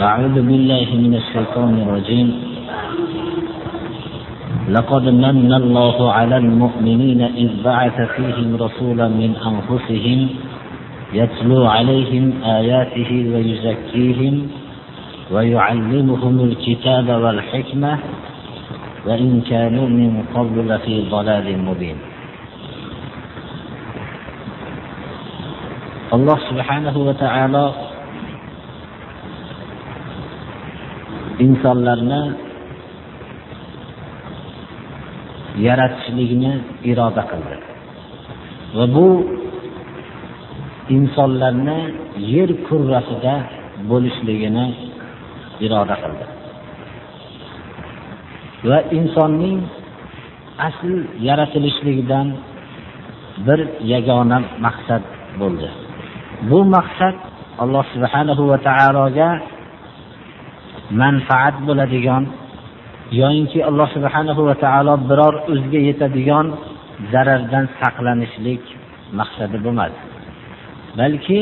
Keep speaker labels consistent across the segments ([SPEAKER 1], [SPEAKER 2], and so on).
[SPEAKER 1] أعوذ بالله من الشيطان الرجيم. لقد من الله على المؤمنين إذ بعث فيهم رسولا من أنفسهم يتلو عليهم آياته ويزكيهم ويعلمهم الكتاب والحكمة وإن كانوا من قبل لفي ضلال مبين. subhanahu va taolo insonlarni yaratishlikni iroda qildi. Va bu insonlarni yer kurrasida bo'lishligini iroda qildi. Va insonning asl yaratilishligidan bir yagona maqsad bo'ldi. Bu maqsad alloh subhanahu va taologa manfaat bo'ladigan yoyinki alloh subhanahu va taolo biror o'ziga yetadigan zarardan saqlanishlik maqsadi bo'lmadi. Balki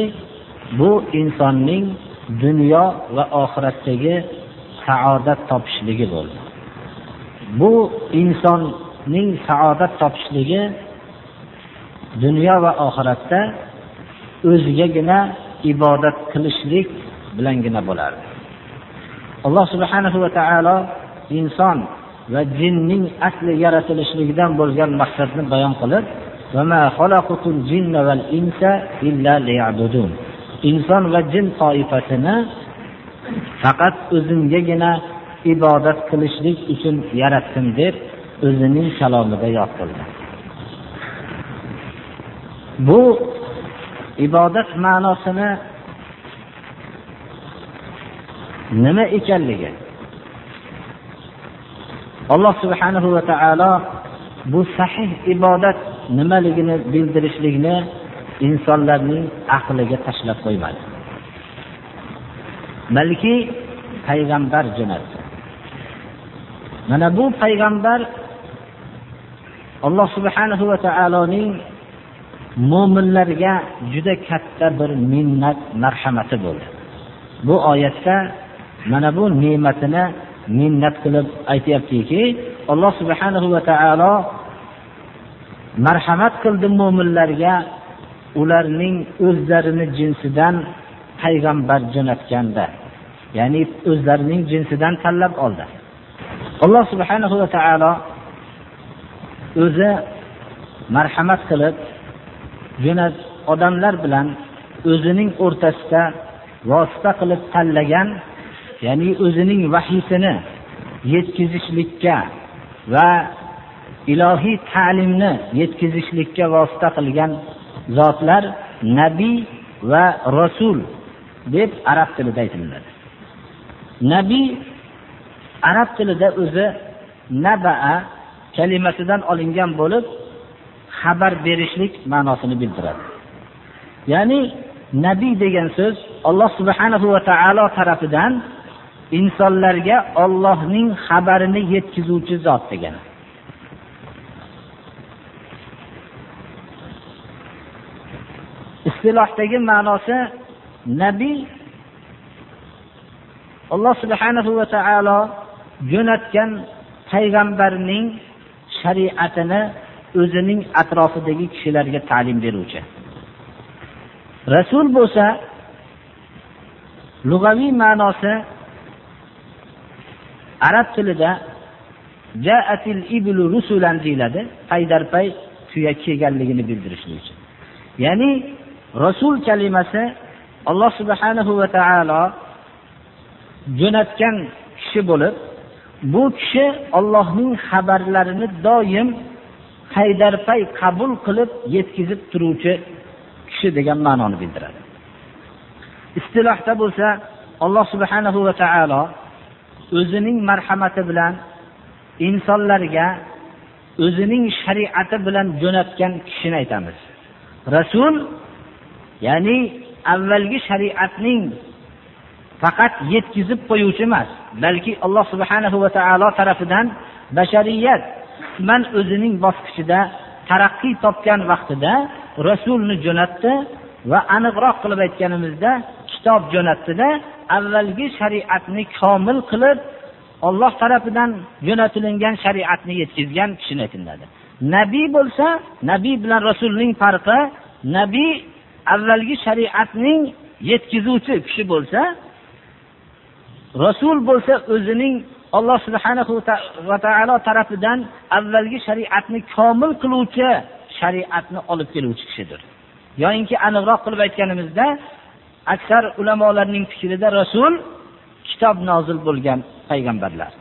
[SPEAKER 1] bu insonning dunyo va oxiratdagi saodat topishligi bo'ldi. Bu insonning saodat topishligi dunyo va oxiratda o'zigagina ibodat qilishlik bilangina bo'lardi. Alloh subhanahu va taolo inson va jinning asli yaratilishligidan bo'lgan maqsadni bayon qilib inson va jin toifasini faqat o'zimgagina ibodat qilishlik uchun yaratdim deb o'zining kalomida yod qildi. Bu ibodat ma'nosini nima ekanligi. Alloh subhanahu va taolo bu sahih ibodat nimaligini bildirishlikni insonlarning aqliga tashlab qo'ymadi. Balki payg'ambar jo'natdi mana bu payg'ambar alloh subhanahu va taoloning mo'minlarga juda katta bir minnat marhamati bo'ldi. Bu oyatda mana bu ne'matini minnat qilib aytyaptiki alloh subhanahu va taolo marhamat qildi mo'minlarga ularning o'zlarini jinsidan payg'ambar jo'natganda ya'ni o'zlarining jinsidan tanlab oldi. Alloh subhanahu va taolo o'zi marhamat qilib jo'nat odamlar bilan o'zining o'rtasida vosita qilib tanlagan ya'ni o'zining vahiysini yetkazishlikka va ilohiy ta'limni yetkazishlikka vosita qilgan zotlar nabiy va rasul deb arab tilida aytiladi. Nabiy arab tilida o'zi nabaa kalimasidan olingan bo'lib xabar berishlik ma'nosini bildiradi. Ya'ni nabiy degan so'z alloh subhanahu va taolo tarafidan insonlarga Allohning xabarini yetkazuvchi zot degani istilohdagi ma'nosi nabiy alloh subhanahu va taolo jo'natgan payg'ambarning shariatini o'zining atrofidagi kishilarga ta'lim beruvchi. Rasul bo'lsa lug'aviy ma'nosi arab tilida jaatil iblu rusulan deyiladi. Paydarpay tuya kelganligini bildirishlik uchun. Ya'ni rasul kalimasi alloh subhanahu va taolo jo'natgan kishi bo'lib bu kishi ollohning xabarlarini doim paydarpay qabul qilib yetkazib turuvchi kishi degan ma'noni bildiradi. Istilohda bo'lsa alloh subhanahu va taolo o'zining marhamati bilan insonlarga o'zining shariati bilan jo'natgan kishini aytamiz. Rasul ya'ni avvalgi shariatning faqat yetkazib qo'yuvchi emas balki alloh subhanahu va taolo tarafidan bashariyat man o'zining bosqichida taraqqiy topgan vaqtida rasulni jo'natdi va aniqroq qilib aytganimizda kitob jo'natdida avvalgi shariatni komil qilib olloh tarafidan jo'natilingan shariatni yetkazgan kishini aytiladi nabiy bo'lsa nabiy bilan rasulning farqi nabiy avvalgi shariatning yetkazuvchi kishi bo'lsa rasul bo'lsa o'zining alloh subhanahu va taolo tarafidan avvalgi shariatni komil qiluvchi shariatni olib keluvchi kishidir. Yoyinki aniqroq qilib aytganimizda aksar ulamolarning fikrida rasul kitob nozil bo'lgan payg'ambarlar.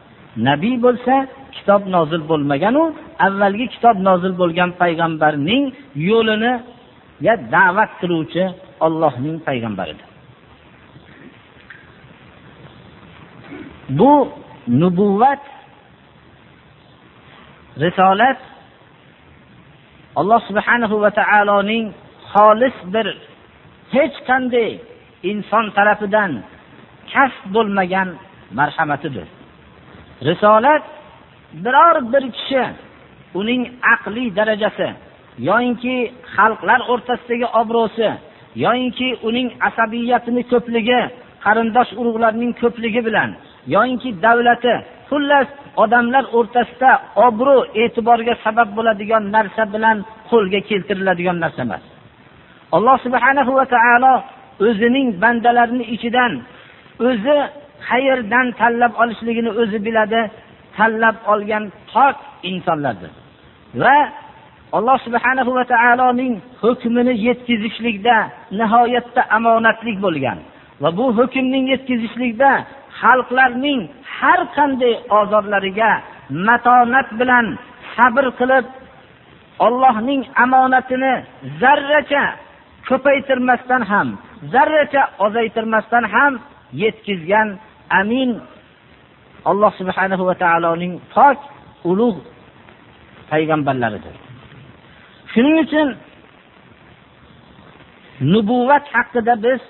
[SPEAKER 1] Nabiy bo'lsa kitob nozil bo'lmaganu avvalgi kitob nozil bo'lgan payg'ambarning yo'lini ya da'vat qiluvchi ollohning payg'ambaridir. Bu nubuvvat risolat alloh subhanahu va taoloning xolis bir hech qanday inson tarafidan kasb bo'lmagan marhamatidir. Risolat biror bir kishi uning aqliy darajasi yoyinki xalqlar o'rtasidagi obro'si yoyinki uning asabiyatini ko'pligi qarindosh urug'larning ko'pligi bilan yoyinki davlati xullas odamlar o'rtasida obro' e'tiborga sabab bo'ladigan narsa bilan qo'lga keltiriladigan narsa emas. Alloh subhanahu va taolo o'zining bandalarini ichidan o'zi qayerdan tanlab olishligini o'zi biladi tanlab olgan pok insonlardir. Va alloh subhanahu va taoloning hukmini yetkazishlikda nihoyatda omonatlik bo'lgan. Va bu hukmning yetkazishlikda xalqlarning har qanday ozorlariga matonat bilan sabr qilib ollohning omonatini zarracha ko'paytirmasdan ham zarracha ozaytirmasdan ham yetkizgan amin. Alloh subhanahu va taoloning pok ulug' payg'ambarlaridir. Shuning uchun nubuvvat haqida biz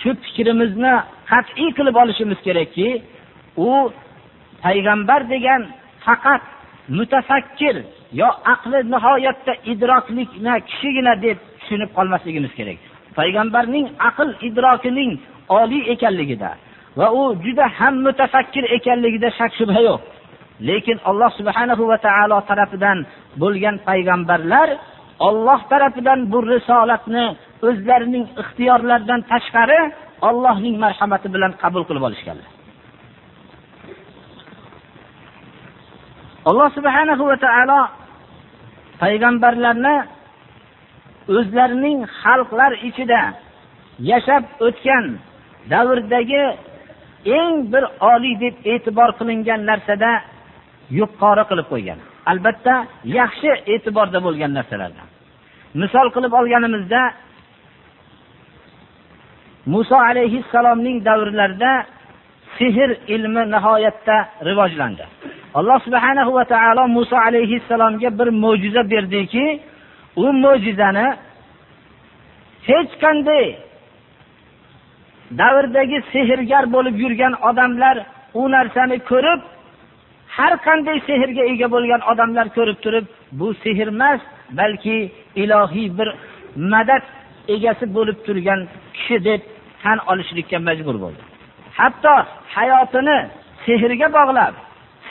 [SPEAKER 1] shu fikrimizni qat'iy qilib olishimiz kerakki u payg'ambar degan faqat mutafakkir yo aqli nihoyatda idroklikna kishigina deb tushunib qolmasligimiz kerak. Payg'ambarning aql idrokining oliy ekanligida va u juda ham mutafakkir ekanligida shak shubha yo'q. Lekin alloh subhanahu va taolo tarafidan bo'lgan payg'ambarlar olloh tarafidan bu risolatni o'zlarining ixtiyorlaridan tashqari ollohning marhamati bilan qabul qilib olishganlar. Alloh subhanahu va taolo payg'ambarlarni o'zlarining xalqlar ichida yashab o'tgan davrdagi eng bir oliy deb e'tibor qilingan narsada yuqori qilib qo'ygan. Albatta yaxshi e'tiborda bo'lgan narsalardan. Misol qilib olganimizda muso alayhissalomning davrlarida sehr ilmi nihoyatda rivojlandi. Alloh subhanahu va taolo muso alayhissalomga bir mo'jiza berdiki u mo'jizani hech qanday davrdagi sehrgar bo'lib yurgan odamlar u narsani ko'rib har qanday sehrga ega bo'lgan odamlar ko'rib turib bu sehr emas balki ilohiy bir madad egasi bo'lib turgan kishi deb tan olishlikka majbur bo'ldi. Hatto hayotini sehrga bog'lab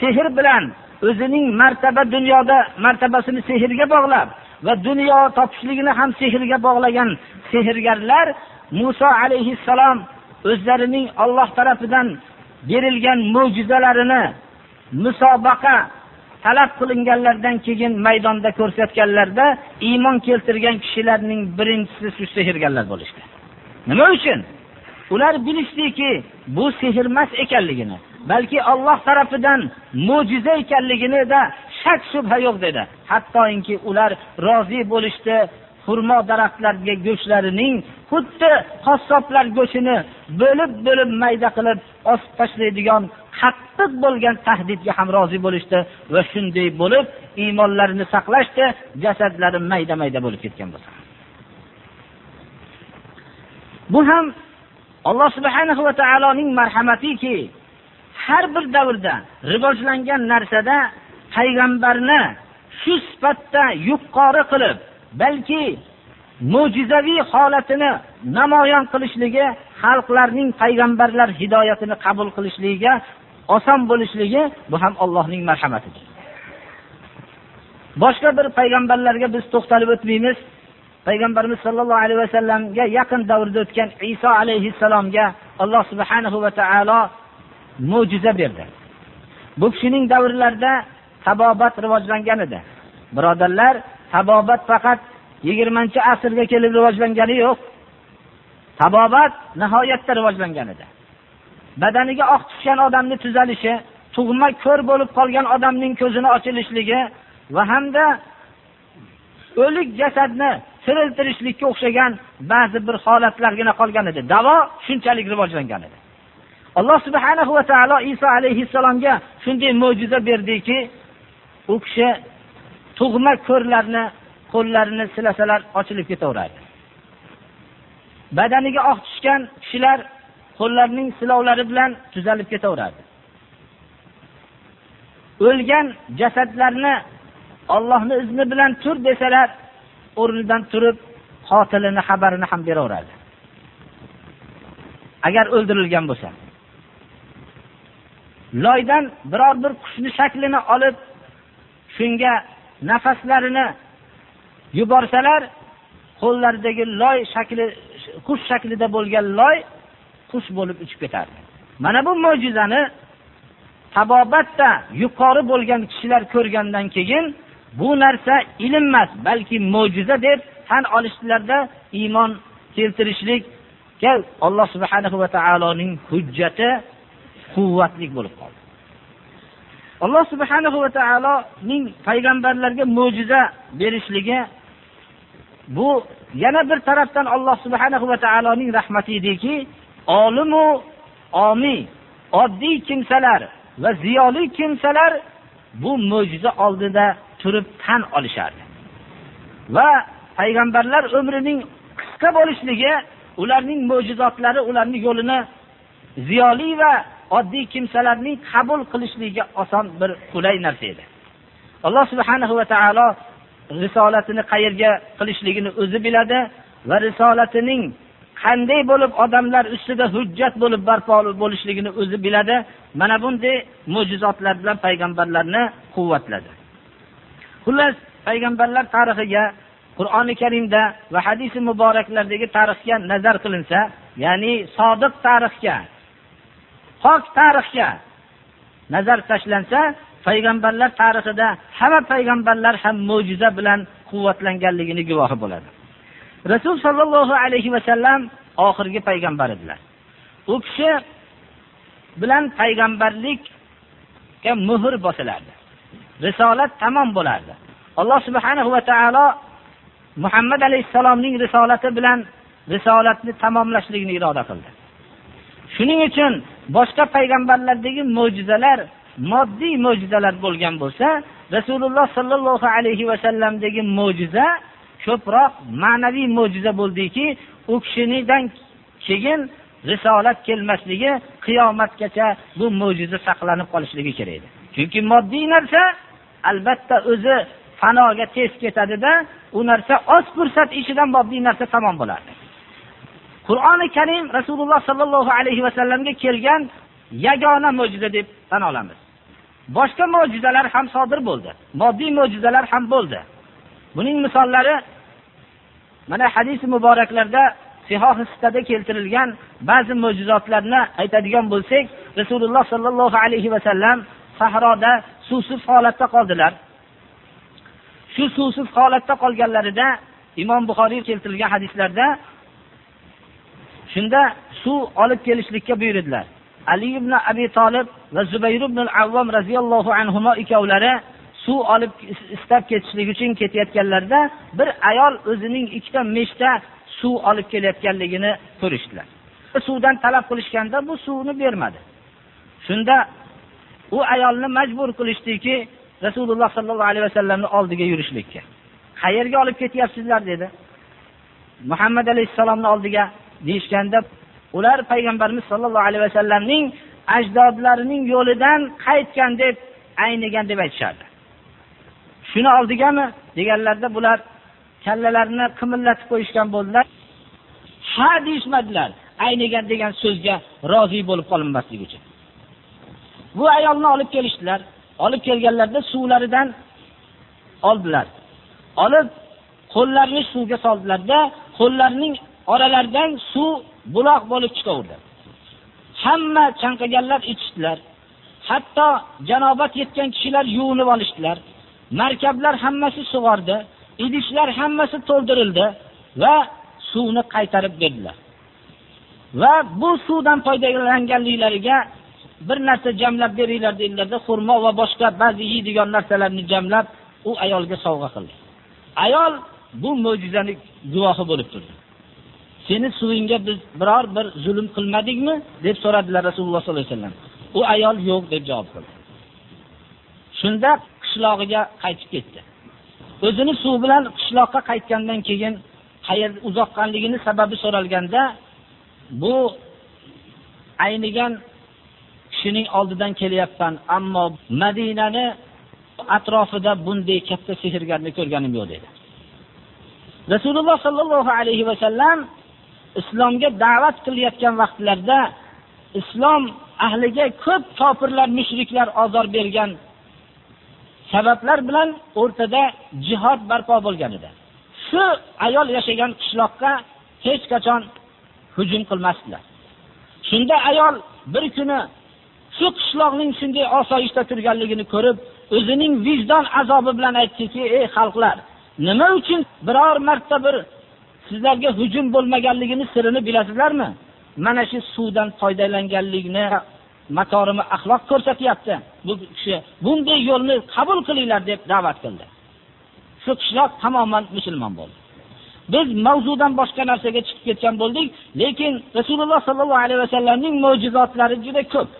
[SPEAKER 1] sehr bilan o'zining martaba dunyoda martabasini sehrga bog'lab va dunyo topishligini ham sehrga bog'lagan sehrgarlar muso alayhissalom o'zlarining olloh tarafidan berilgan mo'jizalarini musobaqa talab qilinganlardan keyin maydonda ko'rsatganlarda iymon keltirgan kishilarning birinchisi shu sehrgarlar bo'lishdi. Nima uchun? Ular bilishdiki bu sehr emas ekanligini balki olloh tarafidan mo'jiza ekanliginida shak shubha yo'q dedi. Hattoki ular rozi bo'lishdi xurmo daraxtlariga go'shtlarining xuddi qassoblar go'shtini bo'lib bo'lib mayda qilib osib tashlaydigan qattiq bo'lgan tahdidga ham rozi bo'lishdi va shunday bo'lib iymonlarini saqlashdi jasadlari mayda mayda bo'lib ketgan bo'lsa. Bu ham alloh subhanahu va taoloning marhamatiki har bir davrda rivojlangan narsada payg'ambarni shu sifatda yuqori qilib balki mo'jizaviy holatini namoyon qilishligi xalqlarning payg'ambarlar hidoyatini qabul qilishligiga oson bo'lishligi bu ham allohning marhamatidir. Boshqa bir payg'ambarlarga biz to'xtalib o'tmaymiz. Payg'ambarimiz sollallohu alayhi vasallamga yaqin davrda o'tgan iso alayhissalomga alloh subhanahu va taolo mo'jiza berdi. Bu kishining davrlarida tabobat rivojlangan edi. Birodarlar tabobat faqat yigirmanchi asrga kelib rivojlangani yo'q. Tabobat nihoyatda rivojlangan edi. Badaniga oq tushgan odamni tuzalishi tug'ma ko'r bo'lib qolgan odamning ko'zini ochilishligi va hamda o'lik jasadni tiriltirishlikka o'xshagan ba'zi bir holatlargina qolgan edi. Davo shunchalik rivojlangan edi. Alloh subhana va taolo iso alayhissalomga shunday mo'jiza berdiki u kishi tug'ma ko'rlarni qo'llarini silasalar ochilib ketaveradi. Badaniga oq tushgan kishilar qo'llarining silovlari bilan tuzalib ketaveradi. O'lgan jasadlarni ollohni izni bilan tur desalar o'rnidan turib qotilini xabarini ham beraveradi. Agar o'ldirilgan bo'lsa. Loydan biror bir qushni shaklini olib shunga nafaslarini yuborsalar qo'llaridagi loy shakli qush shaklida bo'lgan loy qush bo'lib uchib ketardi. Mana bu mo'jizani tabobatda yuqori bo'lgan kishilar ko'rgandan keyin bu narsa ilm emas balki mo'jiza deb tan olishdilarda iymon keltirishlikka alloh subhanahu va taoloning hujjati quvvatli bo'lib qoldi. Alloh subhanahu va taoloning payg'ambarlarga mo'jiza berishligi bu yana bir tarafdan alloh subhanahu va taoloning rahmati ediki olimu omiy oddiy kimsalar va ziyoli kimsalar bu mo'jiza oldida turib tan olishardi. Va payg'ambarlar umrining qisqa bo'lishligi ularning mo'jizotlari ularni yo'lini ziyoli va oddiy kimsalarning qabul qilishligiga oson bir qulay narsa edi. Alloh subhanahu va taolo risolatini qayerga qilishligini o'zi biladi va risolatining qanday bo'lib odamlar ustida hujjat bo'lib barpo bo'lishligini o'zi biladi. Mana bunday mo'jizotlar bilan payg'ambarlarni quvvatladi. Xullas payg'ambarlar tarixiga qur'oni karimda va hadisi muboraklardagi tarixga nazar qilinsa ya'ni sodiq tarixga pok tarixga nazar tashlansa payg'ambarlar tarixida hamma payg'ambarlar ham mo'jiza bilan quvvatlanganligini guvohi bo'ladi. Rasul sollallohu alayhi vasallam oxirgi payg'ambar edilar. U kishi bilan payg'ambarlikka muhr bosilardi. Risolat tamom bo'lardi. Alloh subhanahu va taolo muhammad alayhissalomning risolati bilan risolatni tamomlashlikni iroda qildi. Shuning uchun boshqa payg'ambarlardagi mo'jizalar moddiy mo'jizalar bo'lgan bo'lsa rasululloh sollallohu alayhi vasallamdagi mo'jiza ko'proq ma'naviy mo'jiza bo'ldiki u kishinidan keyin risolat kelmasligi qiyomatgacha bu mo'jiza saqlanib qolishligi kerak edi. Chunki moddiy narsa albatta o'zi fanoga tez ketadida u narsa oz fursat ichidan moddiy narsa tamom bo'ladi qur'oni karim rasululloh sollallohu alayhi vasallamga kelgan yagona mo'jiza deb tan olamiz. Boshqa mo'jizalar ham sodir bo'ldi. Moddiy mo'jizalar ham bo'ldi. Buning misollari mana hadis muboraklarda sihohistada keltirilgan ba'zi mo'jizotlarni aytadigan bo'lsak rasululloh sollallohu alayhi vasallam sahroda suvsiz holatda qoldilar. Shu suvsiz holatda qolganlarida imom buxoriy keltirilgan hadislarda shunda suv olib kelishlikka buyurdilar. Ali ibn abi tolib va zubayr ibn avvom roziyallohu anhu ikkovlari suv olib istab ketishlik uchun ketayotganlarida bir ayol o'zining ikkita meshta suv olib kelayotganligini ko'rishdilar. Suvdan talab qilishganda bu suvni bermadi. Shunda u ayolni majbur qilishdiki rasululloh sollallohu alayhi vasallamni oldiga yurishlikka. Qayerga olib ketyapsizlar? dedi. Muhammad alayhissalomni oldiga deyishganda ular payg'ambarimiz sollallohu alayhi vasallamning ajdodlarining yo'lidan qaytgan deb aynigan deb aytishardi. Shuni oldigami deganlarda bular kallalarini qimillatib qo'yishgan bo'ldilar. Ha deyishmadilar. Aynigan degan so'zga rozi bo'lib qolinmaslik uchun bu ayolni olib kelishdilar. Olib kelganlarida suvlaridan oldilar. Olib qo'llarini suvga soldilarda qo'llarining oralaridan suv buloq bo'lib chiqaverdi hamma chanqaganlar ichishdilar hatto janobat yetgan kishilar yuvinib olishdilar. Markablar hammasi sug'ordi idishlar hammasi to'ldirildi va suvni qaytarib berdilar. Va bu suvdan foydalanganliklariga bir narsa jamlab beringlar dedilarda xurmo va boshqa ba'zi yeydigan narsalarni jamlab u ayolga sovg'a qildi. Ayol bu mo'jizani guvohi bo'lib turdi. Seni suvingga biz biror bir zulm qilmadikmi? deb so'radilar rasululloh sollallohu alayhi vasallam. U ayol yo'q deb javob qildi. Shunda qishlog'iga qaytib ketdi. O'zini suv bilan qishloqqa qaytgandan keyin qayerda uzoqqanligini sababi so'ralganda bu aynigan kishining oldidan kelyapman ammo madinani atrofida bunday katta sehrgarni ko'rganim yo'q dedi. Rasululloh sollallohu alayhi vasallam islomga da'vat qilayotgan vaqtlarda islom ahliga ko'p kofirlar mushriklar ozor bergan sabablar bilan o'rtada jihod barpo bo'lgan edi. Shu ayol yashagan qishloqqa hech qachon hujum qilmasdilar. Shunda ayol bir kuni shu qishloqning shunday osoyishta turganligini ko'rib o'zining vijdon azobi bilan aytdiki ey xalqlar nima uchun biror marta bir sizlarga hujum bo'lmaganligini sirini bilasizlarmi? Mana shu suvdan foydalanganlikni makorimi axloq ko'rsatyapti. Bu kishi bunday yo'lni qabul qilinglar deb da'vat qildi. Shu qishloq tamoman musulmon bo'ldi. Biz mavzudan boshqa narsaga chiqib ketgan bo'ldik lekin rasululloh sollallohu alayhi vasallamning mo'jizotlari juda ko'p.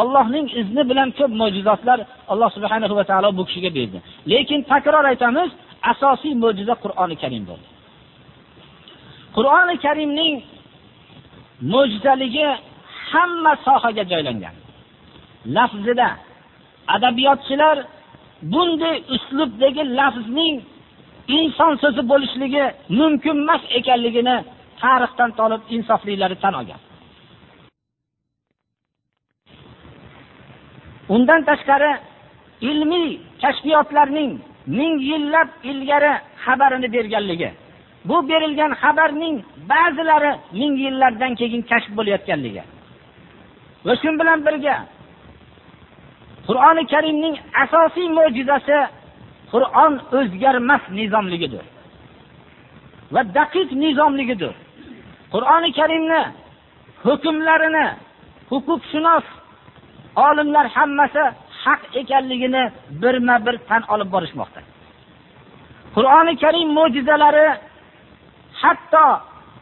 [SPEAKER 1] Allohning izni bilan ko'p mo'jizotlar alloh subhanahu va taolo bu kishiga berdi. Lekin takror aytamiz asosiy mo'jiza qur'oni karim bo'ldi. Qur'oni karimning mo'jizaligi hamma sohaga joylangan. Lafzida adabiyotchilar bunday uslubdagi lafzning inson so'zi bo'lishligi mumkin emas ekanligini tarixdan tolib insoflilari tan olgan. Undan tashqari ilmiy kashfiyotlarning ming yillab ilgari xabarini berganligi bu berilgan xabarning ba'zilari ming yillardan keyin kashf bo'layotganligi. Va shu bilan birga qur'oni karimning asosiy mo'jizasi qur'on o'zgarmas nizomligidir va daqiq nizomligidir. Qur'oni karimni hukmlarini huquqshunos olimlar hammasi haq ekanligini birma bir tan olib borishmoqda. Qur'oni karim mo'jizalari hatto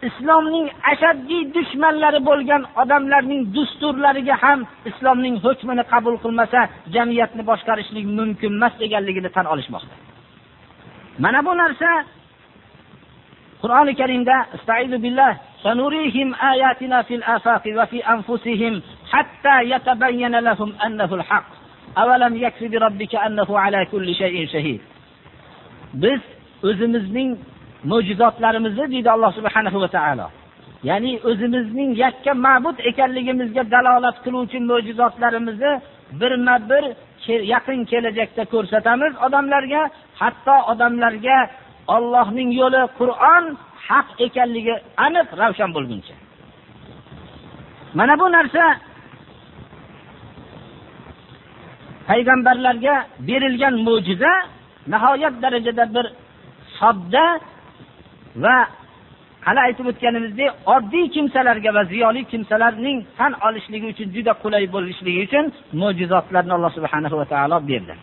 [SPEAKER 1] islomning ashaddiy dushmanlari bo'lgan odamlarning dusturlariga ham islomning hukmini qabul qilmasa jamiyatni boshqarishlik mumkin emas deganligini tan olishmoqda. Mana bu narsa qur'oni karimda billah sanurihim ayatina fil afaqi va fi anfusihim hatta lahum annahu al-haq avalam yakfi annahu ala kulli shay'in shahid. Biz o'zimizning mo'jizotlarimizni deydi alloh subhanahu va taolo. Ya'ni o'zimizning yakka ma'bud ekanligimizga dalolat qiluvchi mo'jizotlarimizni birma bir yaqin kelajakda ko'rsatamiz odamlarga. Hatto odamlarga ollohning yo'li qur'on haq ekanligi aniq ravshan bo'lguncha. Mana bu narsa payg'ambarlarga berilgan mo'jiza nihoyat darajada bir sodda va hali aytib o'tganimizdek oddiy kimsalarga va ziyoli kimsalarning tan olishligi uchun juda qulay bo'lishligi uchun mo'jizotlarni alloh subhanahu va taolo berdi.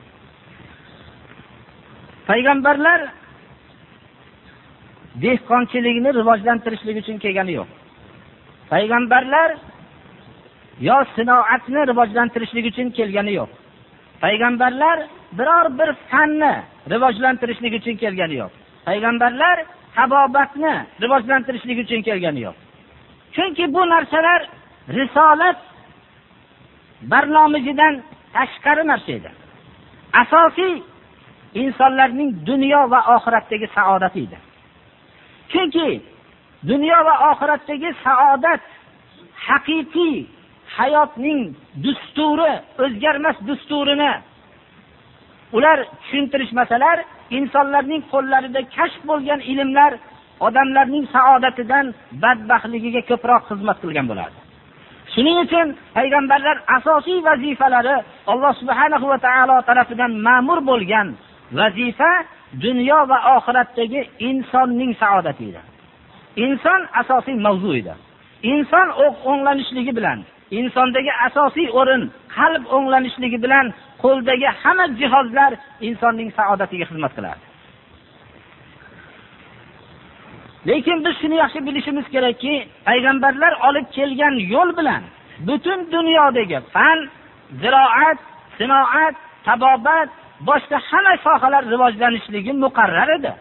[SPEAKER 1] Payg'ambarlar dehqonchilikni rivojlantirishlik uchun kelgani yo'q. Payg'ambarlar yo sinoatni rivojlantirishlik uchun kelgani yo'q. Payg'ambarlar biror bir fanni rivojlantirishlik uchun kelgani yo'q. Payg'ambarlar tabobatni rivojlantirishlik uchun kelgani yo'q. Chunki bu narsalar risolat barnomijidan tashqari narsa edi. Asosiy insonlarning dunyo va oxiratdagi saodati edi. Chunki dunyo va oxiratdagi saodat haqiqiy hayotning dusturi o'zgarmas dusturini ular tushuntirishmasalar insonlarning qo'llarida kashf bo'lgan ilmlar odamlarning saodatidan badbaxtligiga ko'proq xizmat qilgan bo'lardi. Shuning uchun payg'ambarlar asosiy vazifalari alloh subhanahu va taolo tarafidan ma'mur bo'lgan vazifa dunyo va oxiratdagi insonning saodati edi inson asosiy mavzu edi inson o'nglanishligi bilan insondagi asosiy o'rin qalb o'nglanishligi bilan qo'ldagi hamma jihozlar insonning saodatiga xizmat qiladi lekin biz shuni yaxshi bilishimiz kerakki payg'ambarlar olib kelgan yo'l bilan butun dunyodagi fan ziroat sinoat tabobat boshqa hamma sohalar rivojlanishligi muqarrar edi.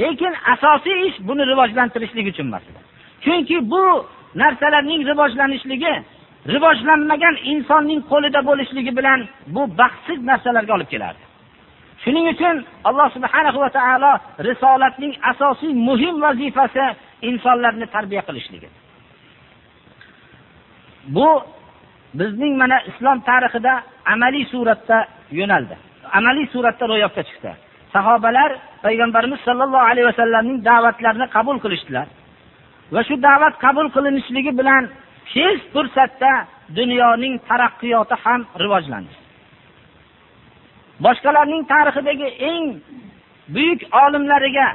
[SPEAKER 1] Lekin asosiy ish buni rivojlantirishlik uchun emas chunki bu narsalarning rivojlanishligi rivojlanmagan insonning qo'lida bo'lishligi bilan bu baxtsiz narsalarga olib keladi shuning uchun alloh subhanahu va taolo risolatning asosiy muhim vazifasi insonlarni tarbiya qilishligi bu bizning mana islom tarixida amaliy suratda yo'naldi. Amaliy suratda ro'yobga chiqdi. Sahobalar payg'ambarimiz sollallohu alayhi vasallamning da'vatlarini qabul qilishdilar. Va shu da'vat qabul qilinishligi bilan tez fursatda dunyoning taraqqiyoti ham rivojlandi. Boshqalarning tarixidagi eng buyuk olimlariga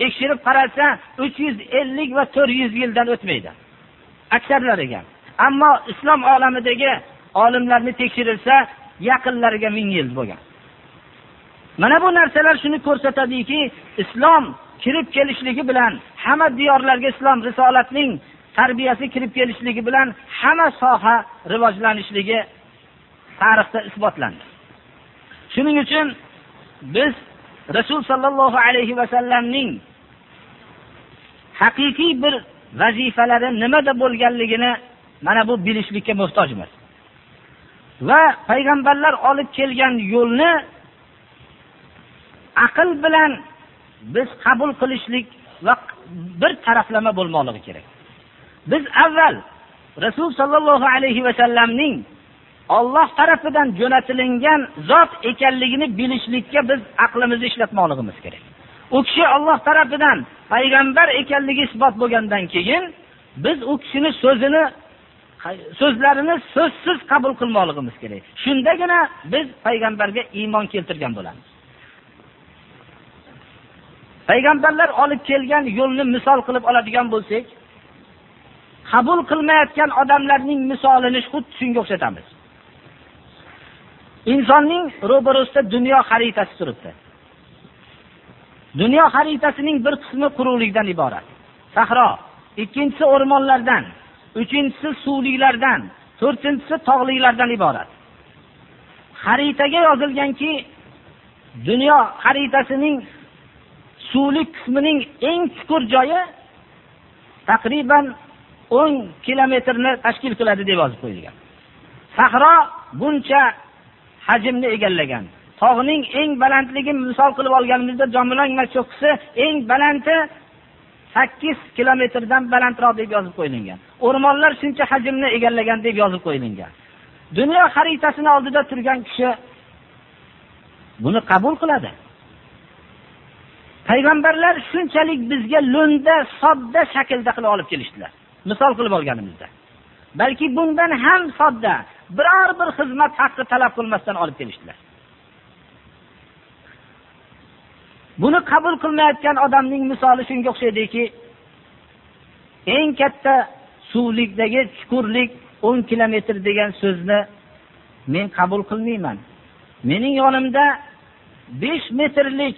[SPEAKER 1] tekshirib qaralsa uch yuz ellik va to'rt yuz yildan o'tmaydi. Aksarlariga. Ammo islom olamidagi olimlarni tekshirilsa yaqinlariga ming yil bo'lgan. Mana bu narsalar shuni ko'rsatadiki islom kirib kelishligi bilan hamma diyorlarga islom risolatning tarbiyasi kirib kelishligi bilan hamma soha rivojlanishligi tarixda isbotlandi. Shuning uchun biz rasul sollallohu alayhi vasallamning haqiqiy bir vazifalari nimada bo'lganligini mana bu bilishlikka muhtojmiz. Va payg'ambarlar olib kelgan yo'lni aql bilan biz qabul qilishlik va bir taraflama bo'lmoqligi kerak. Biz avval rasul sollallohu alayhi vasallamning olloh tarafidan jo'natilingan zot ekanligini bilishlikka biz aqlimizni ishlatmoqligimiz kerak. U kishi olloh tarafidan payg'ambar ekanligi isbot bo'lgandan keyin biz u kishini so'zini so'zlarini so'zsiz qabul qilmoqligimiz kerak. Shundagina biz payg'ambarga iymon keltirgan bo'lamiz. Payg'ambarlar olib kelgan yo'lni misol qilib oladigan bo'lsak qabul qilmayotgan odamlarning misolini xuddi shunga o'xshatamiz. Insonning ro'barasida dunyo xaritasi turibdi. Dunyo xaritasining bir qismi quruqlikdan iborat. Sahro ikkinchisi o'rmonlardan uchinchisi suvliklardan to'rtinchisi tog'liklardan iborat. Xaritaga yozilganki dunyo xaritasining suvlik qismining eng chuqur joyi taqriban o'n kilometrni tashkil qiladi deb yozib qo'yilgan. Sahro buncha hajmni egallagan. Tog'ning eng balandligi misol qilib olganimizda jomilang cho'qqisi eng balandi sakkiz kilometrdan balandroq deb yozib qo'yilgan. O'rmonlar shuncha hajmni egallagan deb yozib qo'yilgan. Dunyo xaritasini oldida turgan kishi buni qabul qiladi. Payg'ambarlar shunchalik bizga lo'nda sodda shaklda qilib olib kelishdilar. Misol qilib olganimizda. Balki bundan ham sodda biror bir xizmat haqqi talab qilmasdan olib kelishdilar. Buni qabul qilmayotgan odamning misoli shunga o'xshaydiki eng katta suvlikdagi chuqurlik o'n kilometr degan so'zni men qabul qilmayman. Mening yonimda besh metrlik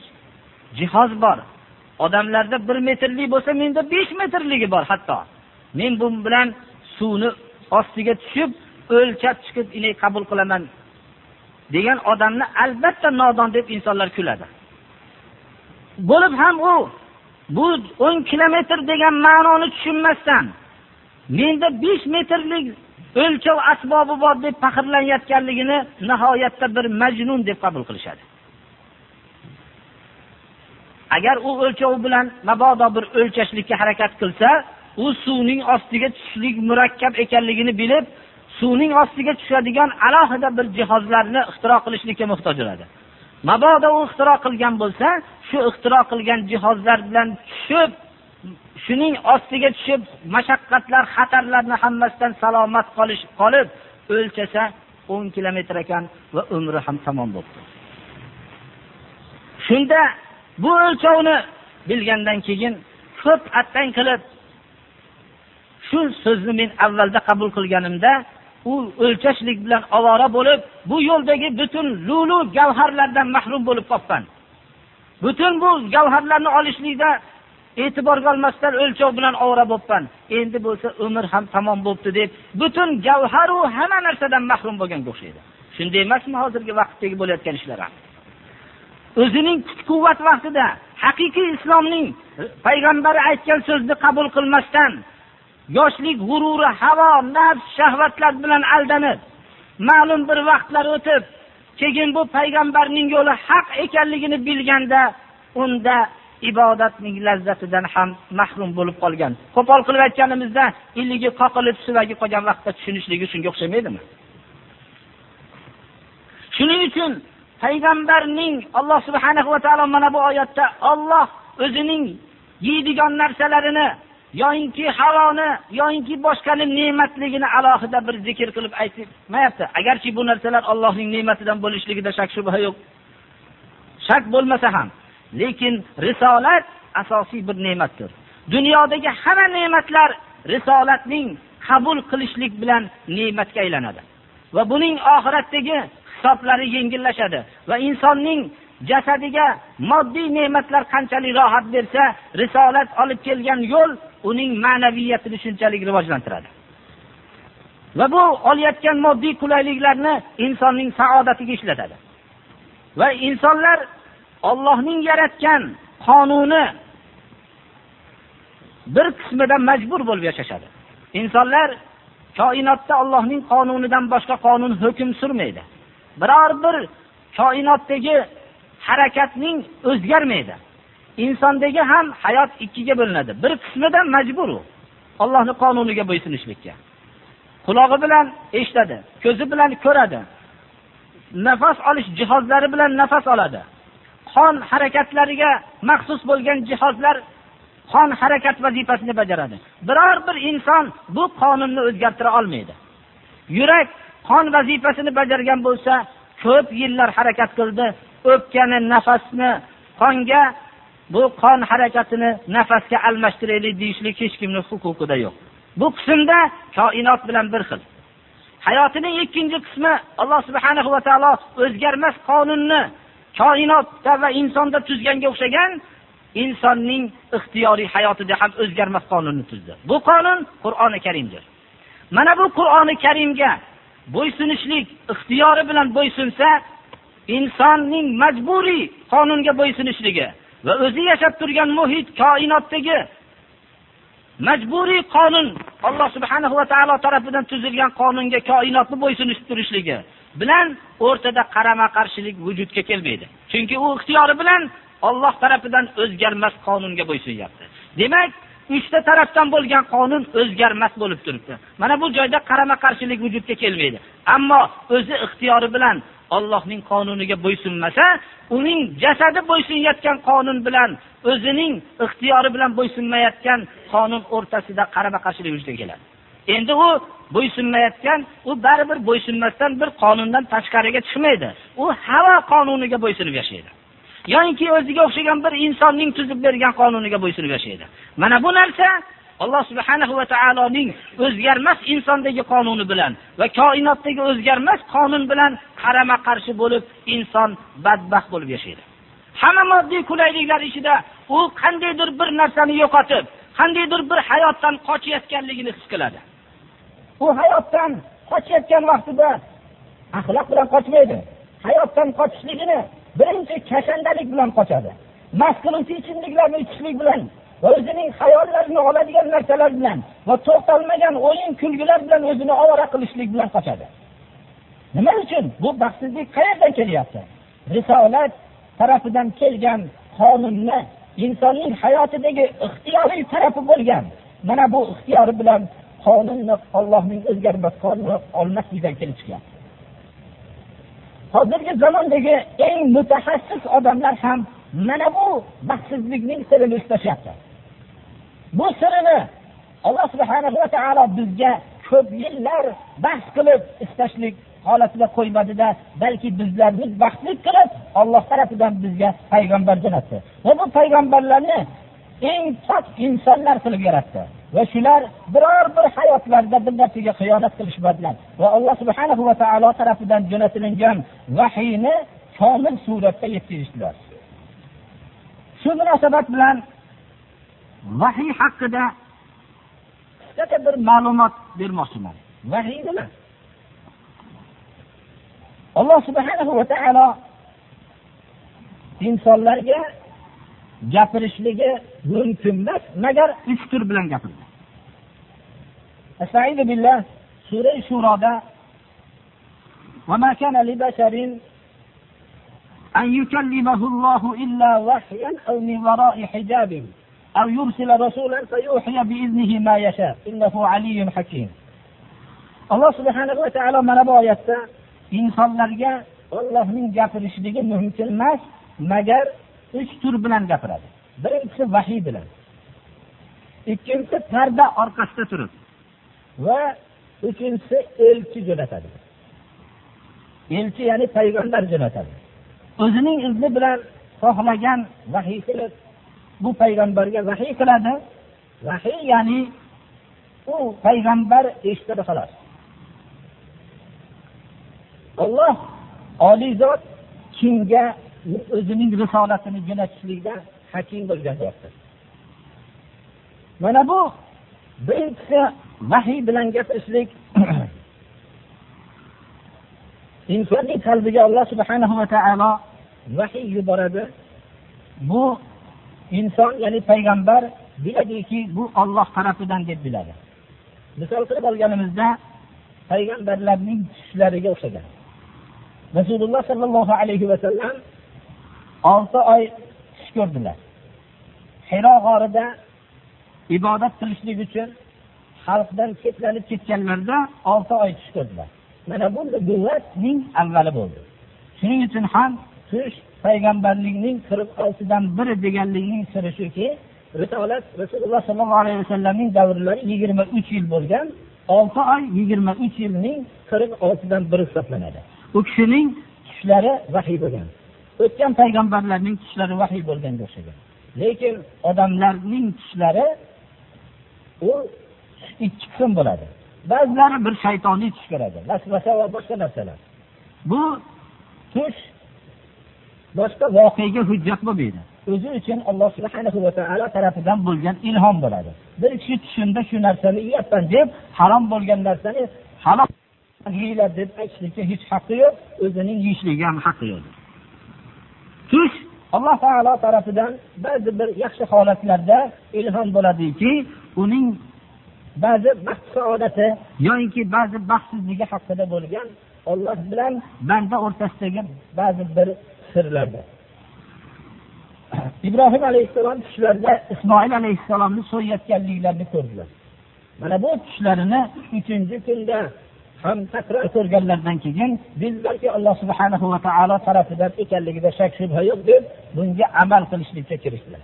[SPEAKER 1] jihoz bor. Odamlarda bir metrlik bo'lsa menda besh metrligi bor hatto. Men bu bilan suvni ostiga tushib o'lchab chiqib inek qabul qilaman degan odamni albatta nodon deb insonlar kuladi. Bo'lib ham u bu o'n kilometr degan ma'noni tushunmasdan menda besh metrlik o'lchov asbobi bor deb faxrlanayotganligini nihoyatda bir majnun deb qabul qilishadi. Agar u o'lchov bilan mabodo bir o'lchashlikka harakat qilsa u suvning ostiga tushishlik murakkab ekanligini bilib suvning ostiga tushadigan alohida bir jihozlarni ixtiro qilishlikka muhtoj bo'ladi. Mabodo u ixtiro qilgan bo'lsa shu ixtiro qilgan jihozlar bilan tushib shuning ostiga tushib mashaqqatlar xatarlarni hammasidan salomat qolish qolib o'lchasa o'n kilometr ekan va umri ham tamom bo'libdi. Shunda bu o'lchovni bilgandan keyin ko'p attang qilib shu so'zni men avvalda qabul qilganimda u o'lchashlik bilan ovora bo'lib bu yo'ldagi butun lulu gavharlardan mahrum bo'lib qolibman butun bu gavharlarni olishlikda e'tiborga olmasdan o'lchov bilan ovora bo'libman endi bo'lsa umr ham tamom bo'libdi deb butun gavharu hamma narsadan mahrum bo'lganga o'xshaydi. Shunday emasmi hozirgi vaqtdagi bo'layotgan ishlar ham? O'zining kuch quvvat vaqtida haqiqiy islomning payg'ambari aytgan so'zni qabul qilmasdan yoshlik g'ururi havo nafs shahvatlar bilan aldanib ma'lum bir vaqtlar o'tib keyin bu payg'ambarning yo'li haq ekanligini bilganda unda ibodatning lazzatidan ham mahrum bo'lib qolgan. Qo'pol qilib aytganimizda iligi qoqilib suvagi qolgan vaqtda tushunishligi shunga o'xshamaydimi? Shuning uchun payg'ambarning alloh subhanahu va taolo mana bu oyatda olloh o'zining yeydigan narsalarini yoyinki havoni yoyinki boshqani ne'matligini alohida bir zikr qilib aytmayapti. Agarchi bu narsalar allohning ne'matidan bo'lishligida shak shubha yo'q. Shak bo'lmasa ham lekin risolat asosiy bir ne'matdir. Dunyodagi hamma ne'matlar risolatning qabul qilishlik bilan ne'matga aylanadi. Va buning oxiratdagi hisoblari yengillashadi. Va insonning jasadiga moddiy ne'matlar qanchalik rohat bersa risolat olib kelgan yo'l uning ma'naviyatini shunchalik rivojlantiradi. Va bu olayotgan moddiy qulayliklarni insonning saodatiga ishlatadi. Va insonlar ollohning yaratgan qonuni bir qismida majbur bo'lib yashashadi. Insonlar koinotda ollohning qonunidan boshqa qonun hukm surmaydi. Biror bir koinotdagi harakatning o'zgarmaydi. Insondagi ham hayot ikkiga bo'linadi. Bir qismida majbur u. Ollohni qonuniga bo'ysunishlikka. Qulog'i bilan eshitadi ko'zi bilan ko'radi. Nafas olish jihozlari bilan nafas oladi. Qon harakatlariga maxsus bo'lgan jihozlar qon harakat vazifasini bajaradi. Biror bir inson bu qonunni o'zgartira olmaydi. Yurak qon vazifasini bajargan bo'lsa ko'p yillar harakat qildi o'pkani nafasni qonga bu qon harakatini nafasga almashtiraylik deyishlik hech kimni huquqida yo'q. Bu qismda koinot bilan bir xil. Hayotining ikkinchi qismi alloh subhanahu va taolo o'zgarmas qonunni koinotda va insonda tuzganga o'xshagan insonning ixtiyoriy hayotida ham o'zgarmas qonunni tuzdi. Bu qonun qur'oni karimdir. Mana bu qur'oni karimga bo'ysunishlik ixtiyori bilan bo'ysunsa insonning majburiy qonunga bo'ysunishligi va o'zi yashab turgan muhit koinotdagi majburiy qonun alloh subhanahu va taolo tarafidan tuzilgan qonunga koinotni bo'ysunishib turishligi bilan o'rtada qarama qarshilik vujudga kelmaydi. Chunki u ixtiyori bilan olloh tarafidan o'zgarmas qonunga bo'ysunyapti. Demak uchta tarafdan bo'lgan qonun o'zgarmas bo'lib turibdi. Mana bu joyda qarama qarshilik vujudga kelmaydi. Ammo o'zi ixtiyori bilan ollohning qonuniga bo'ysunmasa uning jasadi bo'ysunayotgan qonun bilan o'zining ixtiyori bilan bo'ysunmayotgan qonun o'rtasida qarama qarshilik vujudga keladi. Endi u bo'ysunmayotgan u baribir bo'ysunmasdan bir qonundan tashqariga chiqmaydi. U havo qonuniga bo'ysunib yashaydi. Yoinki o'ziga o'xshagan bir insonning tuzib bergan qonuniga bo'ysunib yashaydi. Mana bu narsa alloh subhanahu va taoloning o'zgarmas insondagi qonuni bilan va koinotdagi o'zgarmas qonun bilan qarama qarshi bo'lib inson badbaxt bo'lib yashaydi. Hamma moddiy qulayliklar ichida u qandaydir bir narsani yo'qotib qandaydir bir hayotdan qochayotganligini his qiladi. U hayotdan qochayotgan vaqtida axloq bilan qochmaydi hayotdan qochishligini birinchi kashandalik bilan qochadi. Mast qiluvchi ichimliklarni ichishlik bilan va o'zining hayollarini oladigan narsalar bilan va to'xtalmagan o'yin kulgilar bilan o'zini ovora qilishlik bilan qochadi. Nima uchun? Bu baxtsizlik qayerdan kelyapti? Risolat tarafidan kelgan qonunni insonning hayotidagi ixtiyoriy tarafi bo'lgan. Mana bu ixtiyori bilan qonunni ollohning o'zgarmas qonuni olmaslikdan kelib chiqyapti. Hozirgi zamondagi eng mutaxassis odamlar ham mana bu baxtsizlikning sirini ushlashyapti bu sirini alloh subhana va taolo bizga ko'p yillar bahs qilib istashlik holatida qo'ymadida balki bizlarni baxtli qilib olloh tarafidan bizga payg'ambar jo'natdi. Va bu payg'ambarlarni eng pok insonlar qilib yaratdi. Va shular biror bir hayotlarida bir narsaga xiyonat qilishmadilar va alloh subhana va taolo tarafidan jo'natilingan vahiyni komil suratda yetkazishdilar. Shu munosabat bilan vahiy haqida qisqacha bir ma'lumot bermoqchiman. Vahiy nima? Alloh subhanahu va taolo insonlarga gapirishligi mumkin emas magar uch tur bilan gapirdi. sura shuroda وما كان لبشر أن يكلمه الله إلا وحيا أو من وراء حجاب أو يرسل رسولا فيوحي بإذنه ما يشاء إنه علي حكيم الله سبحانه وتعالى من bu oyatda insonlarga ollohning gapirishligi mumkin emas magar uch tur bilan gapiradi birinchisi vahiy bilan ikkinchisi parda orqasida turib Va uchinchisi elchi jo'natadi. Elchi ya'ni payg'ambar jo'natadi. O'zining izni bilan xohlagan vahiy qilib bu payg'ambarga vahiy qiladi. Vahiy ya'ni u payg'ambar eshitadi xolos. Olloh oliy zot kimga o'zining risolatini jo'natishlikda hakim bo'lgan zotdir? Mana bu birinchisi vahiy bilan gapirishlik. Insonning qalbiga alloh subhana va taolo vahiy yuboradi. Bu inson ya'ni payg'ambar biladiki bu olloh tarafidan deb biladi. Misol qilib olganimizda payg'ambarlarning tushlariga o'xshagan. Rasululloh sollallohu alayhi vasallam olti oy tush ko'rdilar. Hiro g'orida ibodat qilishlik uchun xalqdan chetlanib ketganlarida olti oy tush ko'rdilar mana bu nubuvatning avvali bo'ldi. Shuning uchun ham tush payg'ambarlikning qirq oltidan biri deganligining siri shuki risolat rasululloh sollallohu alayhi vasallamning davrlari yigirma uch yil bo'lgan olti oy yigirma uch yilning qirq oltidan biri hisoblanadi. U kishining tushlari vahiy bo'lgan. O'tgan payg'ambarlarning tushlari vahiy bo'lganga o'xshagan. Lekin odamlarning tushlari u ikki qism bo'ladi. Ba'zilari bir shaytoniy tush ko'radi vasvasa va boshqa narsalar. Bu tush boshqa voqeaga hujjat bo'lmaydi. O'zi uchun alloh subhanahu va taolo tarafidan bo'lgan ilhom bo'ladi. Bir kishi tushimda shu narsani yeyapman deb harom bo'lgan narsani halol yeyiladi deb aytishlikka hech haqqi yo'q o'zining yeyishligiga ham haqqi yo'q. Tush alloh taolo tarafidan ba'zi bir yaxshi holatlarda ilhom bo'ladiki uning ba'zi baxt saodati yoinki ba'zi baxtsizligi haqida bo'lgan olloh bilan banda o'rtasidagi ba'zi bir sirlardir ibrohim alayhissalom tushlarida ismoil alayhissalomni so'yayotganliklarini ko'rdilar. Mana bu tushlarini uchinchi kunda ham takror ko'rganlaridan keyin bildilarki alloh subhanahu va taolo tarafidan ekanligida shak shubha yo'q deb bunga amal qilishlikka kirishdilar.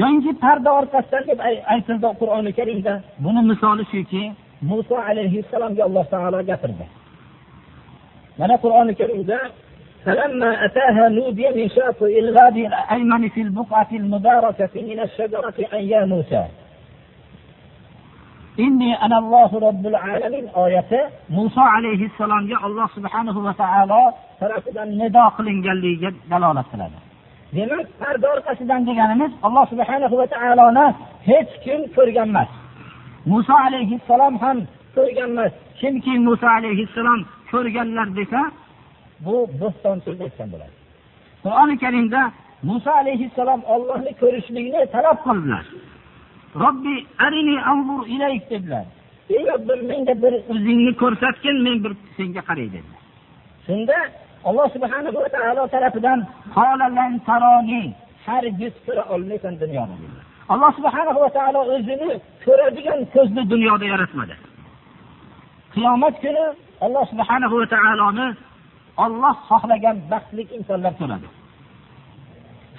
[SPEAKER 1] yoinki parda orqasidan deb aytildi qur'oni karimda buni misoli shuki muso alayhissalomga alloh taolo gapirdi mana qur'oni karimda فلما أتاها نودي من شاطئ الغاد الأيمن في البقعة المباركة من الشجرة أن يا موسى inni anallohu robbil alamin oyati muso alayhissalomga alloh subhanahu va taolo tarafidan nido qilinganligiga dalolat qiladi demak parda orqasidan deganimiz alloh subhanahu va taoloni hech kim ko'rgan emas muso alayhissalom ham ko'rgan emas kimki muso alayhissalom ko'rganlar desa bu bo'stonchilik aytgan bo'ladi. Qur'oni karimda muso alayhissalom ollohni ko'rishlikni talab qildilar. Robbi arini anzur ilayk dedilar. Ey robbim menga bir o'zingni ko'rsatgin men bir senga qaray dedilar. Shunda alloh subhanahu va taolo tarafidan hargiz ko'ra olmaysan dunyoni alloh subhanahu va taolo o'zini ko'radigan ko'zni dunyoda yaratmadi. Qiyomat kuni alloh subhanahu va taoloni olloh xohlagan baxtli insonlar ko'radi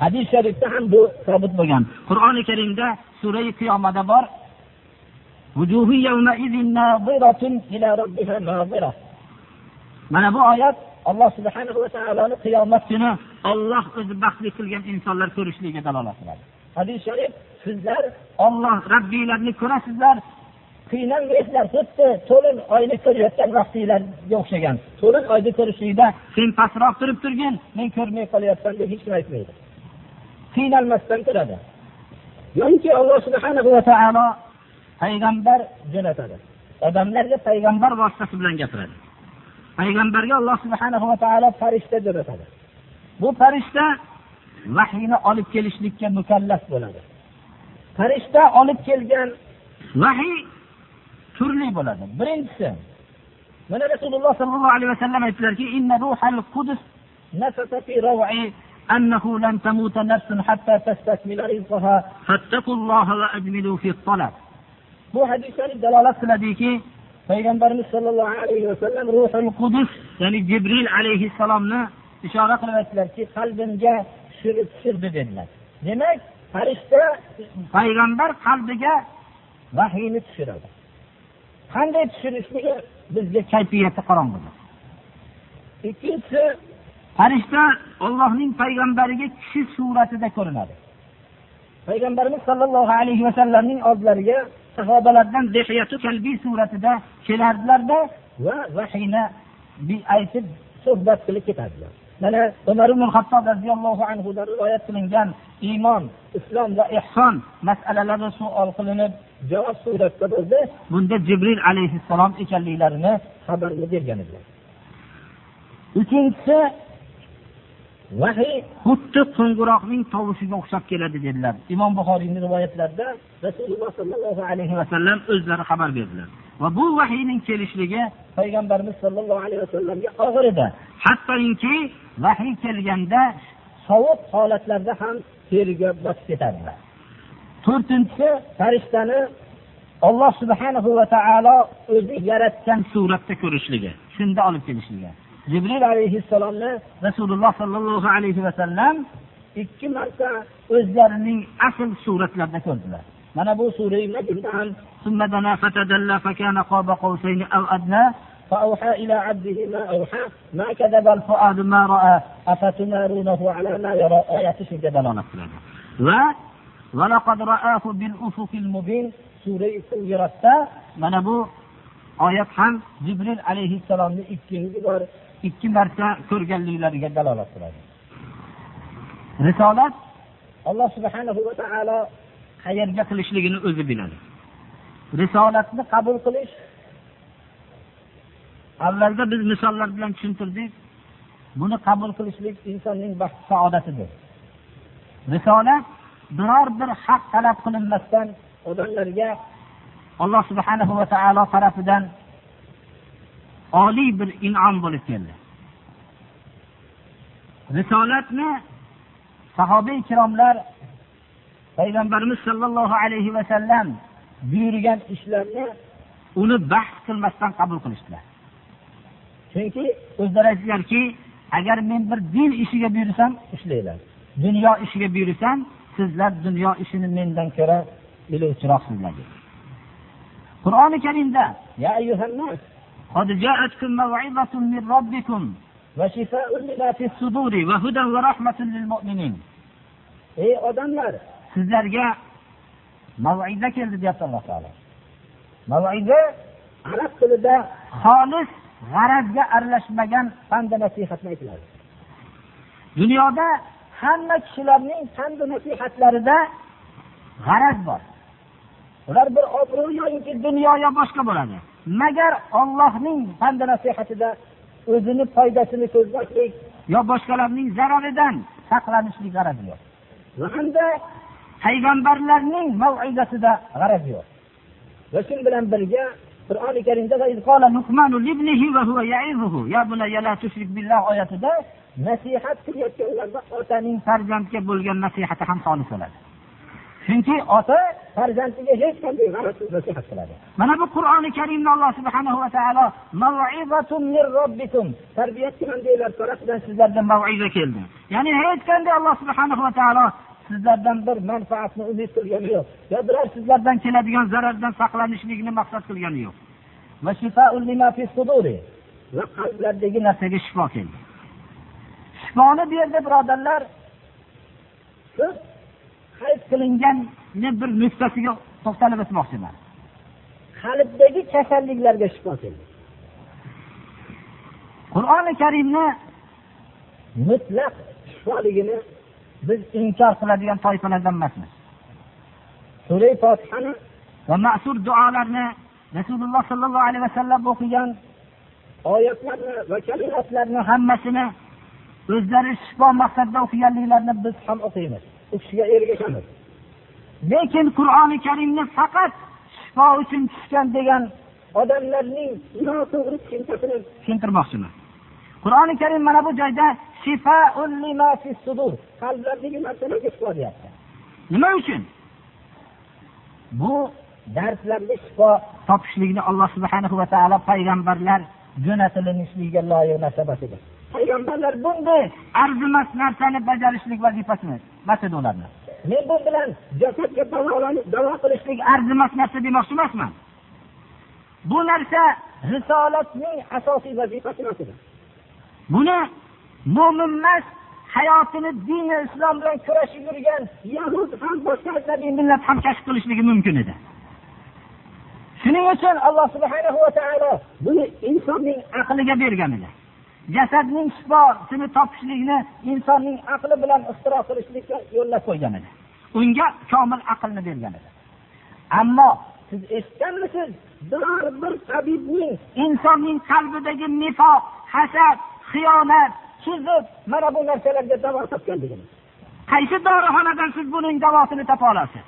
[SPEAKER 1] hadis sharifda ham bu sobit bo'lgan. Qur'oni karimda surai qiyomada bor mana bu oyat alloh subhana va taoloni qiyomat kuni olloh o'zi baxtli qilgan insonlar ko'rishligiga dalolat qiladi. Hadis sharif sizlar olloh rabbiylarni ko'rasizlar qiynalmaysizlar xuddi to'lin oyni ko'rayotgan vaqtinglarga o'xshagan. To'lin oyni ko'rishlikda sen pastroq turib turgin men ko'rmay qolayotgan deb hech kim aytmaydi. Qiynalmasdan turadi. Yoki alloh subhana va taolo payg'ambar jo'natadi. Odamlarga payg'ambar vositasi bilan gapiradi. payg'ambarga alloh subhana va taolo farishta jo'natadi bu farishta vahiyni olib kelishlikka mukallaf bo'ladi farishta olib kelgan vahiy turli bo'ladi birinchisi mana rasululloh sollallohu alayhi vasallam aytdilarki أنه لن تموت نفس حتى تستكمل رزقها فاتقوا الله وأجملوا في الطلب bu hadis sharif dalolat qiladiki payg'ambarimiz sollallohu alayhi vasallam ruhul qudus ya'ni jibril alayhissalomni ishora qilib aytdilarki qalbimga tushirdi dedilar. Demak farishta payg'ambar qalbiga vahiyni tushiradi. Qanday tushirishligi bizga kayfiyati qorong'udir ikkinchisi farishta ollohning payg'ambariga kishi suratida ko'rinadi. Payg'ambarimiz sollallohu alayhi vasallamning oldilariga sahobalardan dehiyatu kalbiy suratida kelardilarda va vahiyni aytib suhbat qilib ketadilar. Mana umar ibn hattob roziyallohu anhudan rivoyat qilingan iymon islom va ehson masalalari suol qilinib javob suratda bo'ldi. Bunda jibril alayhissalom ekanliklarini xabar bergan edilar. Uchinchisi vahiy xuddi qo'ng'iroqning tovushiga o'xshab keladi dedilar. Imom buxoriyni rivoyatlarida rasululloh sollallohu alayhi vasallam o'zlari xabar berdilar. Va bu vahiyning kelishligi payg'ambarimiz sollallohu alayhi vasallamga og'ir edi. Hattoki vahiy kelganda sovuq holatlarda ham teriga bosib ketardilar to'rtinchisi farishtani olloh subhanahu va taolo o'zi yaratgan suratda ko'rishligi shunda olib kelishligi. Jibril alayhissalomni rasululloh sollallohu alayhi vasallam ikki marta o'zlarining asl suratlarida ko'rdilar mana bu sura ثم دنا فتدلى فكان قاب قوسين أو أدنى فأوحى إلى عبده ما أوحى ما كذب الفؤاد ما رأى أفتمارونه على ما يرى آيات دلالة و ولقد رآه بالأفق المبين سورة سورة mana bu oyat ham jibril alayhissalomni ikkinchi bor ikki marta ko'rganliklariga dalolat qiladi. Risolat alloh subhanahu va taolo qayerga qilishligini o'zi biladi. Risolatni qabul qilish avvalda biz misollar bilan tushuntirdik buni qabul qilishlik insonning baxt saodatidir. Risolat biror bir haq talab qilinmasdan odamlarga alloh subhanahu va taolo tarafidan oliy bir inom bo'lib keldi. Risolatni sahoba ikromlar payg'ambarimiz sollallohu alayhi vasallam buyurgan ishlarni uni bahs qilmasdan qabul qilishdilar. Chunki o'zlari aytdilarki agar men bir din ishiga buyursam ushlanglar dunyo ishiga buyursam sizlar dunyo ishini mendan ko'ra biluvchiroqsizlar qur'oni karimda ya قد جاءتكم موعظة من ربكم وشفاء لما في الصدور وهدى ورحمة للمؤمنين ey odamlar sizlarga mavida keldi deyapti alloh taolo mavida arab tilida xolis g'arazga aralashmagan panda nasihatni aytiladi dunyoda hamma kishilarning panda nasihatlarida g'araz bor ular bir obro' yoki dunyo yo boshqa bo'ladi Magar ollohning pand nasihatida o'zini foydasini ko'zlashlik yo boshqalarning zararidan saqlanishlik g'arazi yo'q. Va hamda payg'ambarlarning mavizasida g'araz yo'q. Va shu bilan birga qur'oni karimda oyatida nasihat qilayotganlarda otaning farzandga bo'lgan nasihati ham xolis bo'ladi. Chunki ota farzandiga hech qanday g'arazsiz nasihat qiladi. Mana bu qur'oni karimni alloh subhanahu va taolo tarbiya qilgandaylar tarafidan sizlarga maviza keldi? Ya'ni hech qanday alloh subhanahu va taolo sizlardan bir manfaatni umid qilgani yo'q yo biror sizlardan keladigan zarardan saqlanishlikni maqsad qilgani yo'q. Va qalblardagi narsaga shifo keldi. Shifoni bu yerda birodarlar qayd qilinganni bir nuqtasiga to'xtalib o'tmoqchiman. Qalbdagi kasalliklarga shifo keldi. Qur'oni karimni mutlaq shifoligini biz inkor qiladigan toifalardan emasmiz. Sura fotihani va ma'sur duolarni rasululloh sollallohu alayhi vasallam o'qigan oyatlarni va kalimatlarni hammasini o'zlari shifo maqsadida o'qiganliklarini biz ham o'qiymiz u kishiga ergashamiz lekin qur'oni karimni faqat shifo uchun tushgan degan odamlarning noto'g'ri tushunchasini tushuntirmoqchiman. Qur'oni karim mana bu joyda qalblardagi narsalarga shifo deyapti. Nima uchun? Bu dardlarga shifo topishlikni alloh subhanahu va taolo payg'ambarlar jo'natilinishligiga loyiq narsa emas edi payg'ambarlar bunday arzimas narsani bajarishlik vazifasini emas edi ularni. Men bu bilan jasadga davo qilishlik arzimas narsa demoqchi emasman. Bu narsa risolatning asosiy vazifasi emas edi. Buni mo'min emas hayotini dini islom bilan kurashib yurgan yahud ham boshqa ajnabiy millat ham kashf qilishligi mumkin edi. Shuning uchun alloh subhana va taolo buni insonning aqliga bergan edi jasadning shifosini topishlikni insonning aqli bilan ixtiro qilishlikka yo'llab qo'ygan edi. Unga komil aqlni bergan edi. Ammo siz eshitganmisiz biror bir tabibning insonning qalbidagi nifoq hasad xiyonat tuzib mana bu narsalarga davo topganligini qaysi dorixonadan siz buning davosini topa olasiz?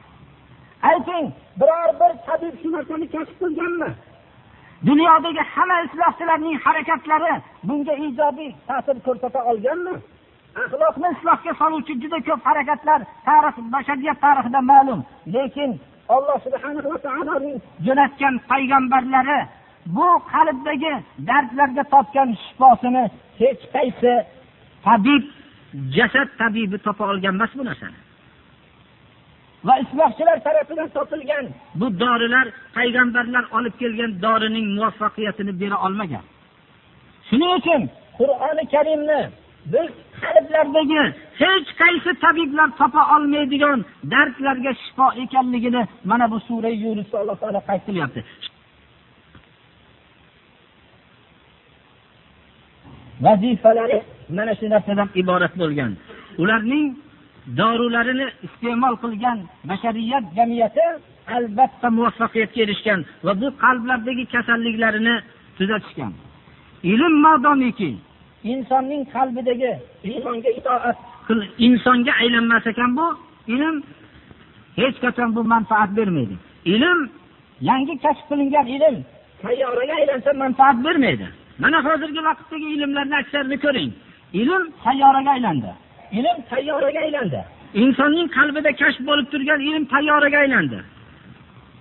[SPEAKER 1] Ayting biror bir tabib shu narsani kashf qilganmi? Dunyodagi hamma islohchilarning harakatlari bunga ijobiy ta'sir ko'rsata olganmi? Axloqni islohga soluvchi juda ko'p harakatlar tarix bashariyat tarixida ma'lum. Lekin alloh subhana va taoloning jo'natgan payg'ambarlari bu qalbdagi dardlarga topgan shifosini hech qaysi tabib jasad tabibi topa olgan emas bu narsani. Va islohchilar tarafidan topilgan. Bu dorilar payg'ambarlar olib kelgan dorining muvaffaqiyatini bera olmagan. Shuning uchun qur'oni karimni biz qalblardagi hech qaysi tabiblar topa olmaydigan dardlarga shifo ekanligini mana bu sura yunusda alloh taolo qayd qilyapti. Vazifalari mana shu narsadan iborat bo'lgan. Ularning dorularini iste'mol qilgan bashariyat jamiyati albatta muvaffaqiyatga erishgan va bu qalblardagi kasalliklarini tuzatishgan. Ilm modomiki insonning qalbidagi insonga itoat insonga aylanmas ekan bu ilm hech qachon bu manfaat bermaydi. Ilm yangi kashf qilingan ilm sayyoraga aylansa manfaat bermaydi. Mana hozirgi vaqtdagi ilmlarni aksarini ko'ring. Ilm sayyoraga aylandi. Ilm tayyoraga aylandi. Insonning qalbida kashf bo'lib turgan ilm tayyoraga aylandi.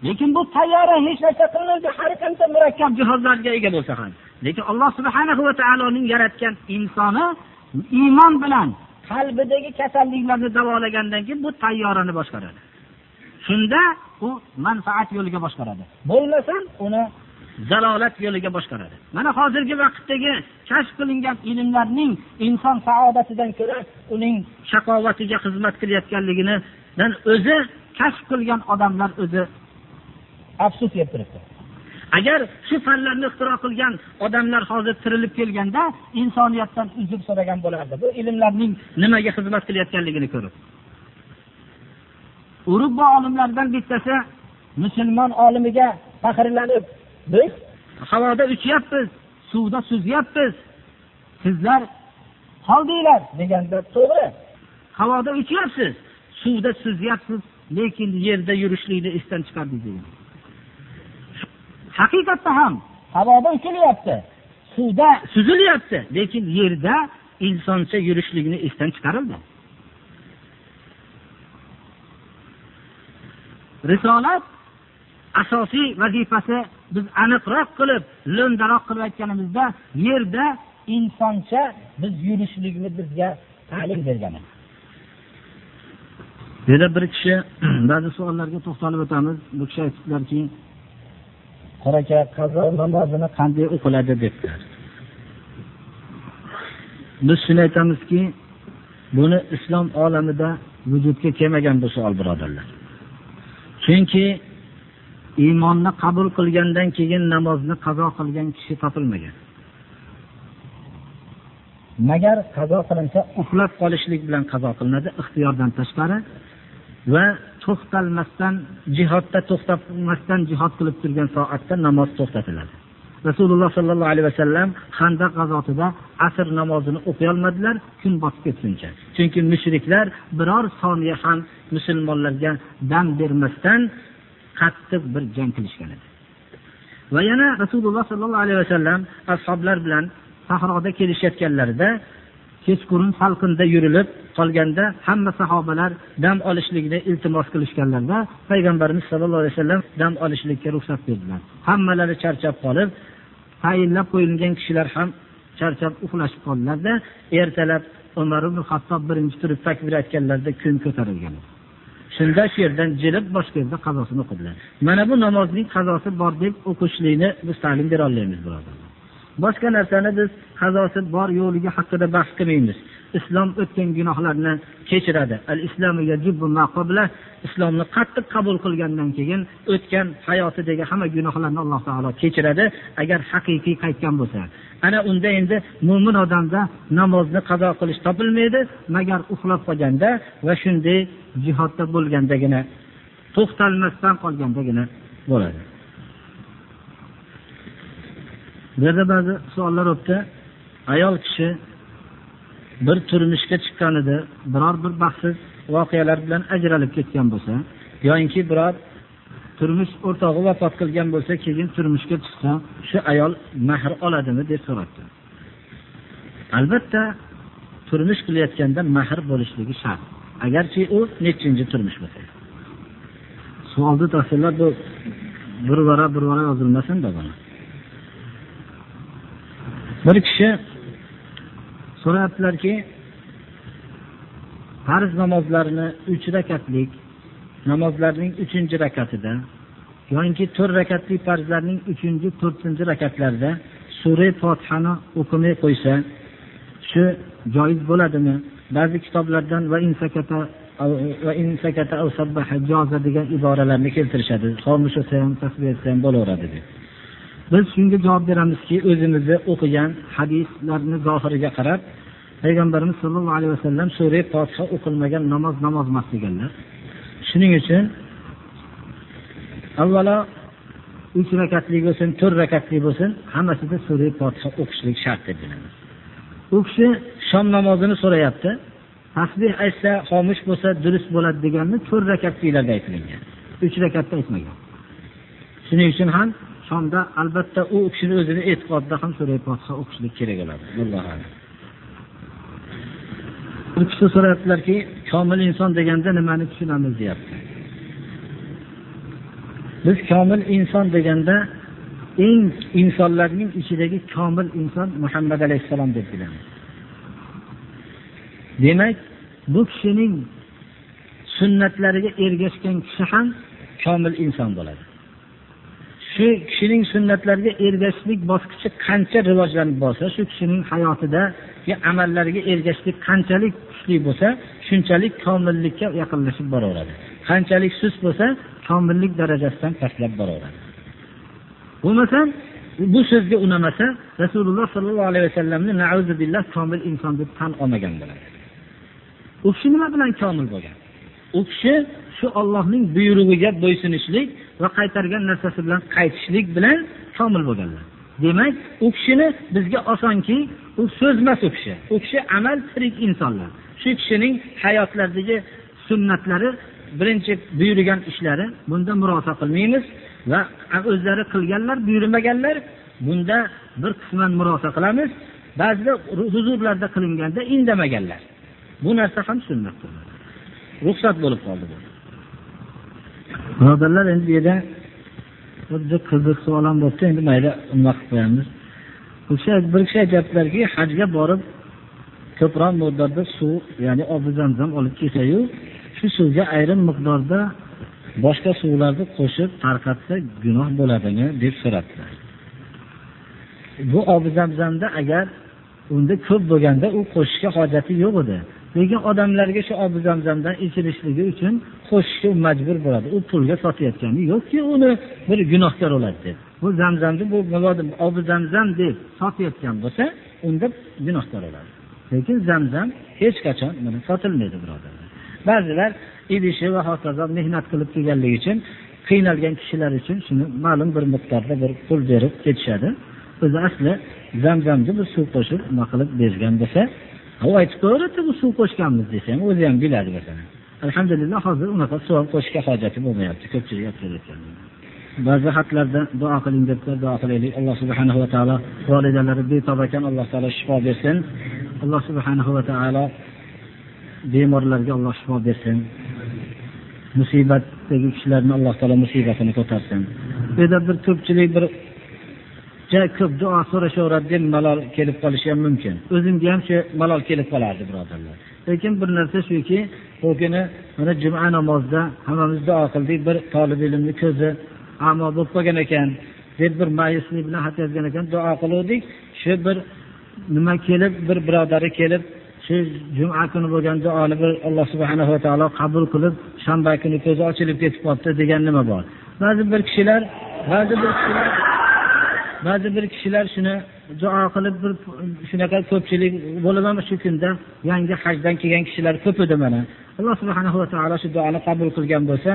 [SPEAKER 1] Lekin bu tayyora hech narsa qilmaydi har qancha murakkab jihozlarga ega bo'lsa ham. Lekin alloh subhana va taoloning yaratgan insoni iymon bilan qalbidagi kasalliklarni davolagandan keyin bu tayyorani boshqaradi. Shunda u manfaat yo'liga boshqaradi. Bo'lmasam uni zalolat yo'liga boshqaradi. Mana hozirgi vaqtdagi kashf qilingan ilmlarning inson saodatidan ko'ra uning shaqovatiga xizmat qilayotganligidan o'zi kashf qilgan odamlar o'zi afsus yeb turibdi agar shu fanlarni ixtiro qilgan odamlar hozir tirilib kelganda insoniyatdan uzr so'ragan bo'lardi. Bu ilmlarning nimaga xizmat qilayotganligini ko'rib. Urubbo olimlardan bittasi
[SPEAKER 2] musulmon olimiga faxrlanib biz
[SPEAKER 1] havoda uchyapmiz suvda suzyapmiz. Sizlar qoldinglar
[SPEAKER 2] deganda to'g'ri.
[SPEAKER 1] Havoda uchyapsiz suvda suzyapsiz lekin yerda yurishlikni esdan chiqardingiz. Degan haqiqatda ham
[SPEAKER 2] havoda uchilyapti
[SPEAKER 1] suvda suzilyapti lekin yerda insoncha yurishlikni esdan chiqarildi. Risolat asosiy vazifasi biz aniqroq qilib lo'ndaroq qilib aytganimizda yerda
[SPEAKER 2] insoncha biz yurishlikni bizga ta'lim bergan
[SPEAKER 1] bu yerda bir kishi ba'zi savollarga to'xtalib o'tamiz. Bu kishi aytibdilarki
[SPEAKER 2] qora aka qazo namozini
[SPEAKER 1] qanday o'qiladi? debdilar biz shuni aytamizki buni islom olamida vujudga kelmagan bu savol birodarlar. Chunki iymonni qabul qilgandan keyin namozni qazo qilgan kishi topilmagan.
[SPEAKER 2] Magar qazo qilinsa
[SPEAKER 1] uxlab qolishlik bilan qazo qilinadi ixtiyordan tashqari va to'xtalmasdan jihodda to'xtamasdan jihod qilib turgan soatda namoz to'xtatiladi. Rasululloh sollallohu alayhi vasallam handaq g'azotida asr namozini o'qiyolmadilar kun botib ketguncha. Chunki mushriklar biror soniya ham musulmonlarga dam bermasdan qattiq bir jang qilishgan edi. Va yana rasululloh sollallohu alayhi vasallam ashoblar bilan sahroda kelishayotganlarida kechqurun salqinda yurilib qolganda hamma sahobalar dam olishlikni iltimos qilishganlarida payg'ambarimiz sallallohu alayhi vasallam dam olishlikka ruxsat berdilar. Hammalari charchab qolib tayinlab qo'yilgan kishilar ham charchab uxlashib qoldilarda ertalab umar ibn hattob birinchi turib takbir aytganlarida kun ko'tarilgan shunda shu yerdan jilib boshqa yerda qazosini o'qidilar mana bu namozning qazosi bor deb o'qishlikni biz ta'lim bera olmaymiz birodarlar. Boshqa narsani biz qazosi bor yo'qligi haqida bahs qilmaymiz. Islom o'tgan gunohlarni kechiradi. Al islomni qattiq qabul qilgandan keyin o'tgan hayotidagi hamma gunohlarni alloh taolo kechiradi. Agar haqiqiy qaytgan bo'lsa ana unda endi mo'min odamda namozni qazo qilish topilmaydi. Magar uxlab qolganda va shunday jihodda bo'lgandagina to'xtalmasdan qolgandagina bo'ladi. Bu yerda ba'zi savollar o'tdi. Ayol kishi bir turmushga chiqqanida biror bir baxtsiz voqealar bilan ajralib ketgan bo'lsa yoyinki biror turmush o'rtog'i vafot qilgan bo'lsa keyin turmushga chiqsa shu ayol mahr oladimi deb so'rabdi. Albatta turmush qilayotganda mahr bo'lishligi shart. Agarchi u nechinchi turmush bo'lsa. Savolni tafsirlab bu bir vara bir vara yozilmasinda buni bir kishi so'rayaptilarki farz namozlarini uch rakatlik namozlarning uchinchi rakatida yoinki to'rt rakatli farzlarning uchinchi to'rtinchi rakatlarida sura fotihani o'qimay qo'ysa shu joiz bo'ladimi? Ba'zi kitoblardan va insakata va insakata degan iboralarni keltirishadi. Xomush o'tsa ham tasbih etsa ham bo'laveradi deb. Biz shunga javob beramizki o'zimizni o'qigan hadislarni zohiriga qarab payg'ambarimiz sollallohu alayhi vasallam sura fotiha o'qilmagan namoz namoz emas deganlar shuning uchun avvalo uch rakatli bo'lsin to'rt rakatli bo'lsin hammasida sura fotiha o'qishlik shart deb bilamiz u kishi shom namozini so'rayapti. Tasbih aytsa xomush bo'lsa durust bo'ladi deganni to'rt rakatlilarda aytilgan. Uch rakatda aytmagan. Shuning uchun ham shomda albatta u kishini o'zini e'tiqodida ham sura fotiha o'qishlik kerak bo'ladi. Bir kishi so'rayaptilarki komil inson deganda nimani tushunamiz deyapti. Biz komil inson deganda eng insonlarning ichidagi komil inson muhammad alayhissalom deb bilamiz. Demak bu kishining sunnatlariga ergashgan kishi ham komil inson bo'ladi. Shu kishining sunnatlariga ergashishlik bosqichi qancha rivojlanib borsa shu kishining hayotidagi amallariga ergashishlik qanchalik kuchli bo'lsa shunchalik komillikka yaqinlashib boraveradi. Qanchalik sust bo'lsa komillik darajasidan pastlab boraveradi. Bo'lmasam bu so'zga unamasa rasululloh sollallohu alayhi vasallamni billah komil inson deb tan olmagan bo'ladi. U kishi nima bilan komil bo'lgan? U kishi shu ollohning buyrug'iga bo'ysunishlik va qaytargan narsasi bilan qaytishlik bilan komil bo'lganlar. Demak u kishini bizga osonki u so'zmas u kishi. U kishi amal tirik insonlar. Shu kishining hayotlaridagi sunnatlari birinchi buyurgan ishlari bunda murosa qilmaymiz va o'zlari qilganlar buyurmaganlar bunda bir qisman murosa qilamiz. Ba'zida huzurlarda qilinganda indamaganlar. Bu narsa ham sunnat ruxsat bo'lib qoldi bu. Birodarlar endi bu yerda xuddi qiziq savol ham bo'libdi endi mayli unaqa qilib qo'yamiz. Bir kishi aytyaptilarki hajga borib ko'proq miqdorda suv ya'ni obi zamzam olib kelsayu shu suvga ayrim miqdorda boshqa suvlarni qo'shib tarqatsa gunoh bo'ladimi deb so'rabdilar. Bu obi zamzamda agar unda ko'p bo'lganda u qo'shishga hojati yo'q edi. Lekin odamlarga shu obi zamzamdan ichilishligi uchun qo'shishga majbur bo'ladi. U pulga sotayotgani yo'qki uni bir gunohkor bo'ladi deb. Bu zamzamni bu obi zamzam deb sotayotgan bo'lsa unda gunohkor bo'ladi. Lekin zamzam hech qachon buni sotilmaydi birodarlar. Ba'zilar idishi va hokazo mehnat qilib kelganligi uchun qiynalgan kishilar uchun shuni ma'lum bir miqdorda bir pul berib ketishadi. O'zi asli zamzamni bir suv qo'shib nima qilib bergan bo'lsa u aytib qo'yaveradi bu suv qo'shganmiz desa ham o'zi ham biladi masalan. Alhamdulillah hozir unaqa suv ham qo'shishga hojati bo'lmayapti ko'pchilik aytayotgan ba'zi xatlarda duo qiling debdilar duo qilaylik. Alloh subhanahu va taolo volidalari betob ekan alloh taolo shifo bersin. Alloh subhanahu va taolo bemorlarga alloh shifo bersin. Musibatdagi kishilarni alloh taolo musibatini ko'tarsin. Bu yerda bir ko'pchilik bir juda ko'p duo so'rashaveradi deb malol kelib qolishi ham mumkin. O'zimga ham shu malol kelib qolardi birodarlar. Lekin bir narsa shuki bu kuni mana juma namozida hammamiz duo qildik bir tolib ilmni ko'zi amo bo'lib qolgan ekan deb bir mayuslik bilan xat yozgan ekan duo qiluvdik. Shu bir nima kelib bir birodari kelib shu juma kuni bo'lgan duoni bir alloh subhanahu va taolo qabul qilib shanba kuni ko'zi ochilib ketib qolibdi degan nima bor? Ba'zi bir kishilar ba'zi bir kishilar ba'zi bir kishilar shuni duo qilib bir shunaqa ko'pchilik bo'lib shu kunda? Yangi hajdan kelgan kishilar ko'p edi mana. Alloh subhanahu va taolo shu duoni qabul qilgan bo'lsa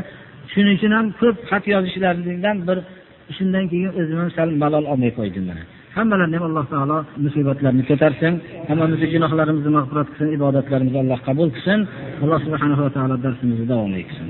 [SPEAKER 1] shuning uchun ham ko'p xat yozishlaridan bir shundan keyin o'zim ham sal malol olmay qo'ydim mana. Hammalarni ham alloh taolo musibatlarni ko'tarsin. Hammamizni gunohlarimizni mag'firat qilsin ibodatlarimizni alloh qabul qilsin. Alloh subhanahu va taolo darsimizni davom etsin